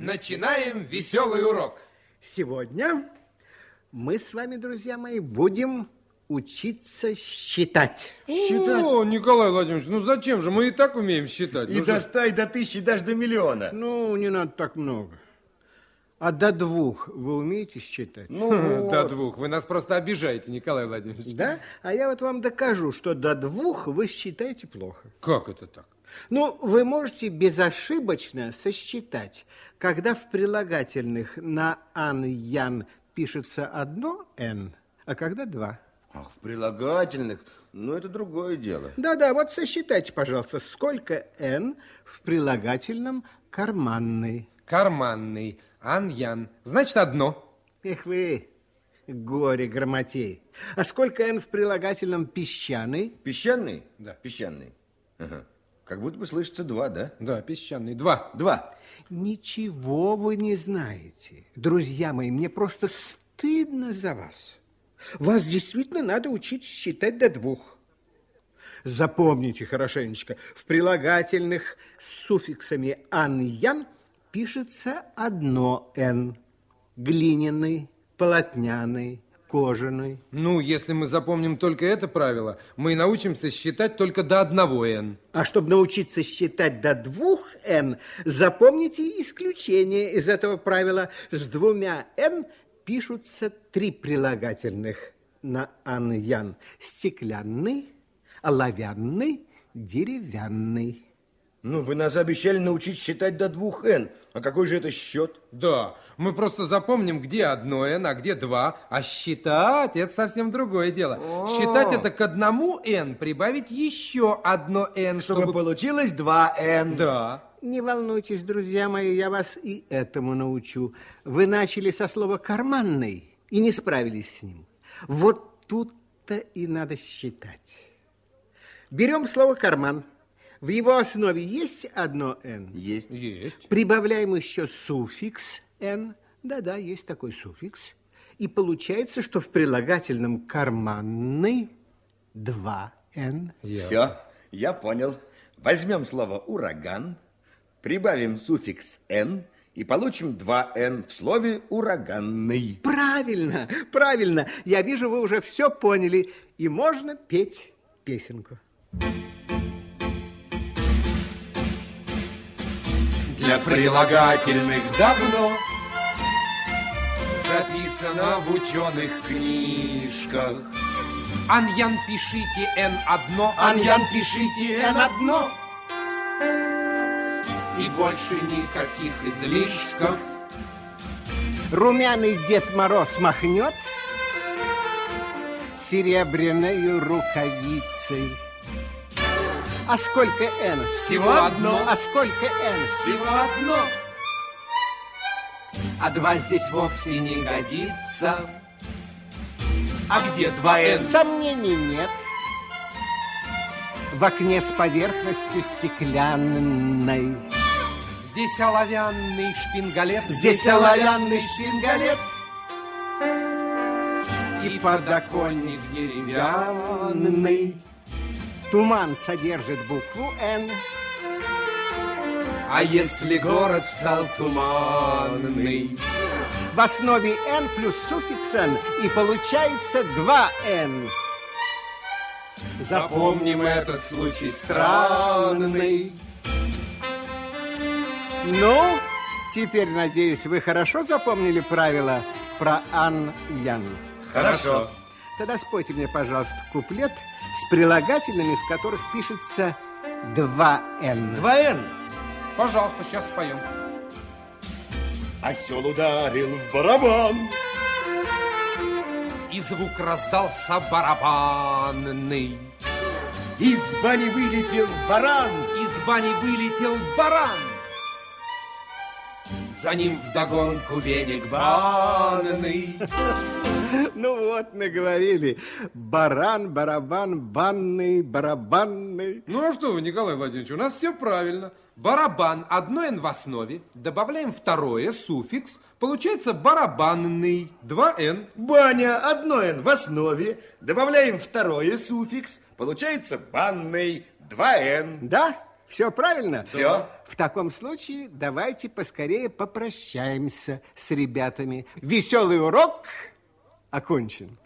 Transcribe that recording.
Начинаем веселый урок. Сегодня мы с вами, друзья мои, будем учиться считать. Считать? О, Николай Владимирович, ну зачем же? Мы и так умеем считать. И ну, до ста, и до тысячи, даже до миллиона. Ну, не надо так много. А до двух вы умеете считать? Ну, вот. До двух. Вы нас просто обижаете, Николай Владимирович. Да? А я вот вам докажу, что до двух вы считаете плохо. Как это так? Ну, вы можете безошибочно сосчитать, когда в прилагательных на ан-ян пишется одно «н», а когда два. Ах, в прилагательных, ну, это другое дело. Да-да, вот сосчитайте, пожалуйста, сколько «н» в прилагательном «карманный». Карманный, ан-ян, значит, одно. Эх вы, горе грамотей. А сколько «н» в прилагательном «песчаный»? Песчаный? Да. Песчаный. Ага. Как будто бы слышится два, да? Да, песчаный. Два. Два. Ничего вы не знаете. Друзья мои, мне просто стыдно за вас. Вас действительно надо учить считать до двух. Запомните хорошенечко, в прилагательных с суффиксами «ан-ян» пишется одно «н». Глиняный, полотняный, кожаный. Ну, если мы запомним только это правило, мы научимся считать только до одного «н». А чтобы научиться считать до двух «н», запомните исключение из этого правила. С двумя «н» пишутся три прилагательных на «ан-ян». Стеклянный, оловянный, деревянный. Ну, вы нас обещали научить считать до двух «н». А какой же это счет? Да, мы просто запомним, где одно «н», а где два. А считать – это совсем другое дело. О. Считать – это к одному «н» прибавить еще одно «н», Чтобы, чтобы... получилось два «н». Да. Не волнуйтесь, друзья мои, я вас и этому научу. Вы начали со слова «карманный» и не справились с ним. Вот тут-то и надо считать. Берем слово «карман». В его основе есть одно «н». Есть. Есть. Прибавляем еще суффикс «н». Да-да, есть такой суффикс. И получается, что в прилагательном «карманный» два «н». Все, я понял. Возьмем слово «ураган», прибавим суффикс «н» и получим два «н» в слове «ураганный». Правильно, правильно. Я вижу, вы уже все поняли. И можно петь песенку. Для прилагательных давно Записано в ученых книжках Аньян пишите «н» одно. Аньян пишите «н» одно И больше никаких излишков Румяный Дед Мороз махнет серебряной рукавицей. А сколько «н»? Всего одно. А сколько «н»? Всего одно А два здесь вовсе не годится А где два «н»? Сомнений нет. В окне с поверхностью стеклянной. Здесь оловянный шпингалет. Здесь оловянный шпингалет И подоконник деревянный. Туман содержит букву «Н». А если город стал туманный В основе «Н» плюс суффикс «Н» и получается два «Н». Запомним этот случай странный Ну, теперь, надеюсь, вы хорошо запомнили правила про Ан-Ян. Хорошо Тогда спойте мне, пожалуйста, куплет с прилагательными, в которых пишется два «Н». Два «н». Пожалуйста, сейчас споем. Осел ударил в барабан. И звук раздался барабанный. Из бани вылетел баран. Из бани вылетел баран. За ним вдогонку веник банный Ну вот, наговорили. Баран, барабан, банный, барабанный. Ну а что вы, Николай Владимирович, у нас все правильно. Барабан, одно «н» в основе, добавляем второе, суффикс, получается барабанный, два «н». Баня, одно «н» в основе, добавляем второе суффикс, получается банный, два «н». Да? Все правильно? Все. В таком случае давайте поскорее попрощаемся с ребятами. Веселый урок окончен.